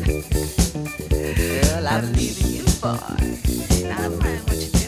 Girl, I believe in you, boy. And I don't what you do.